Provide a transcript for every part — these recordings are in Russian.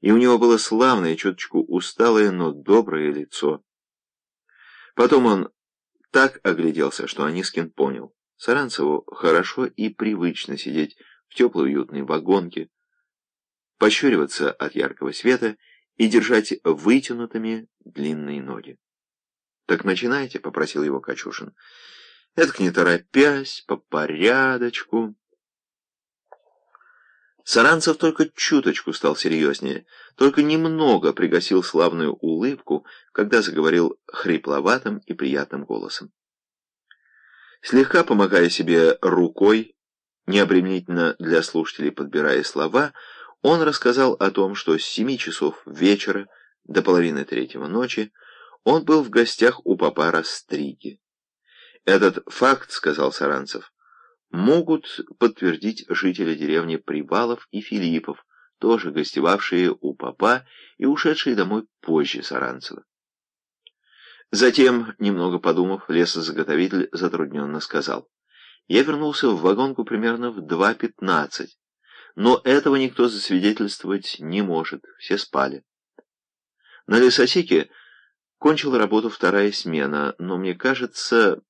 и у него было славное, чуточку усталое, но доброе лицо. Потом он так огляделся, что Анискин понял. Саранцеву хорошо и привычно сидеть в теплой уютной вагонке, пощуриваться от яркого света и держать вытянутыми длинные ноги. «Так начинайте», — попросил его Качушин. «Эдак не торопясь, по порядочку». Саранцев только чуточку стал серьезнее, только немного пригасил славную улыбку, когда заговорил хрипловатым и приятным голосом. Слегка помогая себе рукой, необременительно для слушателей подбирая слова, он рассказал о том, что с семи часов вечера до половины третьего ночи он был в гостях у папа Растриги. Этот факт, сказал Саранцев, могут подтвердить жители деревни Привалов и Филиппов, тоже гостевавшие у папа и ушедшие домой позже Саранцева. Затем, немного подумав, лесозаготовитель затрудненно сказал. Я вернулся в вагонку примерно в 2.15, но этого никто засвидетельствовать не может, все спали. На лесосеке кончила работу вторая смена, но мне кажется...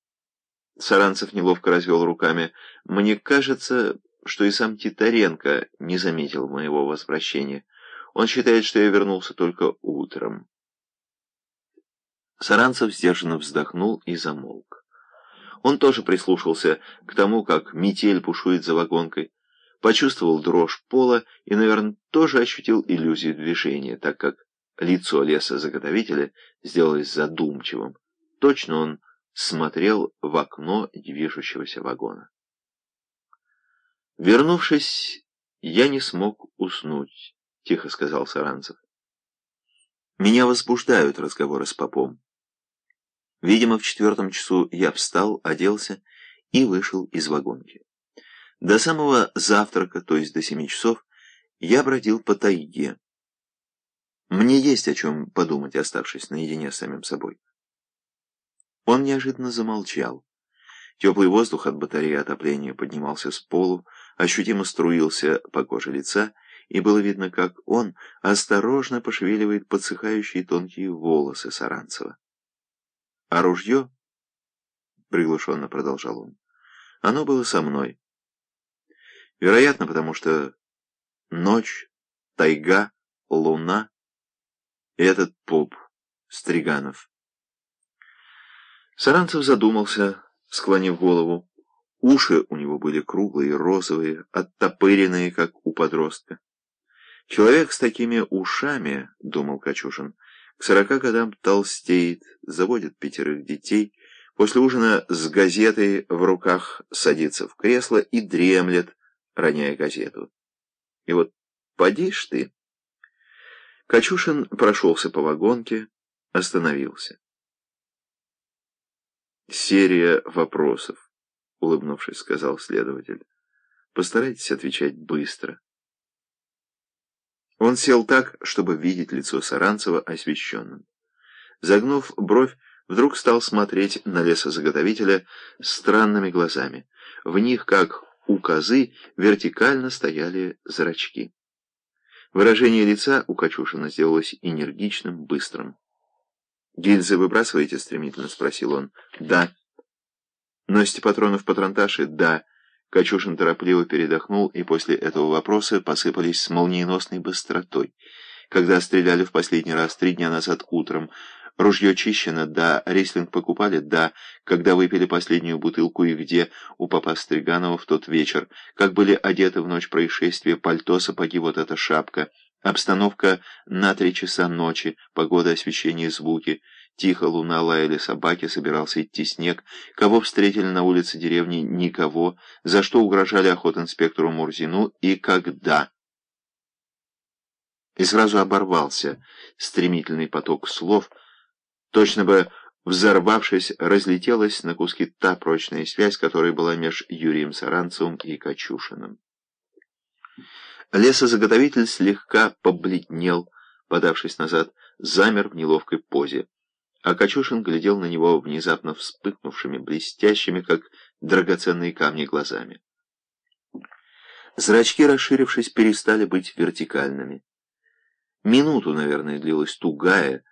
Саранцев неловко развел руками. Мне кажется, что и сам Титаренко не заметил моего возвращения. Он считает, что я вернулся только утром. Саранцев сдержанно вздохнул и замолк. Он тоже прислушался к тому, как метель пушует за вагонкой, почувствовал дрожь пола и, наверное, тоже ощутил иллюзию движения, так как лицо лесозаготовителя сделалось задумчивым. Точно он смотрел в окно движущегося вагона. Вернувшись, я не смог уснуть, — тихо сказал Саранцев. Меня возбуждают разговоры с попом. Видимо, в четвертом часу я встал, оделся и вышел из вагонки. До самого завтрака, то есть до семи часов, я бродил по тайге. Мне есть о чем подумать, оставшись наедине с самим собой. Он неожиданно замолчал. Теплый воздух от батареи отопления поднимался с полу, ощутимо струился по коже лица, и было видно, как он осторожно пошевеливает подсыхающие тонкие волосы Саранцева. А ружье, — приглушенно продолжал он, — оно было со мной. Вероятно, потому что ночь, тайга, луна и этот поп, Стриганов. Саранцев задумался, склонив голову. Уши у него были круглые, розовые, оттопыренные, как у подростка. Человек с такими ушами, — думал Качушин, — к сорока годам толстеет, заводит пятерых детей, после ужина с газетой в руках садится в кресло и дремлет, роняя газету. И вот поди ж ты. Качушин прошелся по вагонке, остановился. «Серия вопросов», — улыбнувшись, сказал следователь. «Постарайтесь отвечать быстро». Он сел так, чтобы видеть лицо Саранцева освещенным. Загнув бровь, вдруг стал смотреть на лесозаготовителя странными глазами. В них, как у козы, вертикально стояли зрачки. Выражение лица у Качушина сделалось энергичным, быстрым. «Гильзы выбрасываете?» — стремительно спросил он. «Да». «Носите патроны в патронташе?» «Да». Качушин торопливо передохнул, и после этого вопроса посыпались с молниеносной быстротой. Когда стреляли в последний раз три дня назад утром, ружье чищено, да, рислинг покупали, да, когда выпили последнюю бутылку и где у папа Стриганова в тот вечер, как были одеты в ночь происшествия, пальто, сапоги, вот эта шапка, обстановка на три часа ночи, погода, освещение, звуки — Тихо луна лаяли собаки, собирался идти снег. Кого встретили на улице деревни? Никого. За что угрожали охотинспектору Мурзину и когда? И сразу оборвался стремительный поток слов. Точно бы, взорвавшись, разлетелась на куски та прочная связь, которая была меж Юрием Саранцевым и Качушиным. Лесозаготовитель слегка побледнел, подавшись назад, замер в неловкой позе. А Качушин глядел на него внезапно вспыхнувшими, блестящими, как драгоценные камни, глазами. Зрачки, расширившись, перестали быть вертикальными. Минуту, наверное, длилась тугая,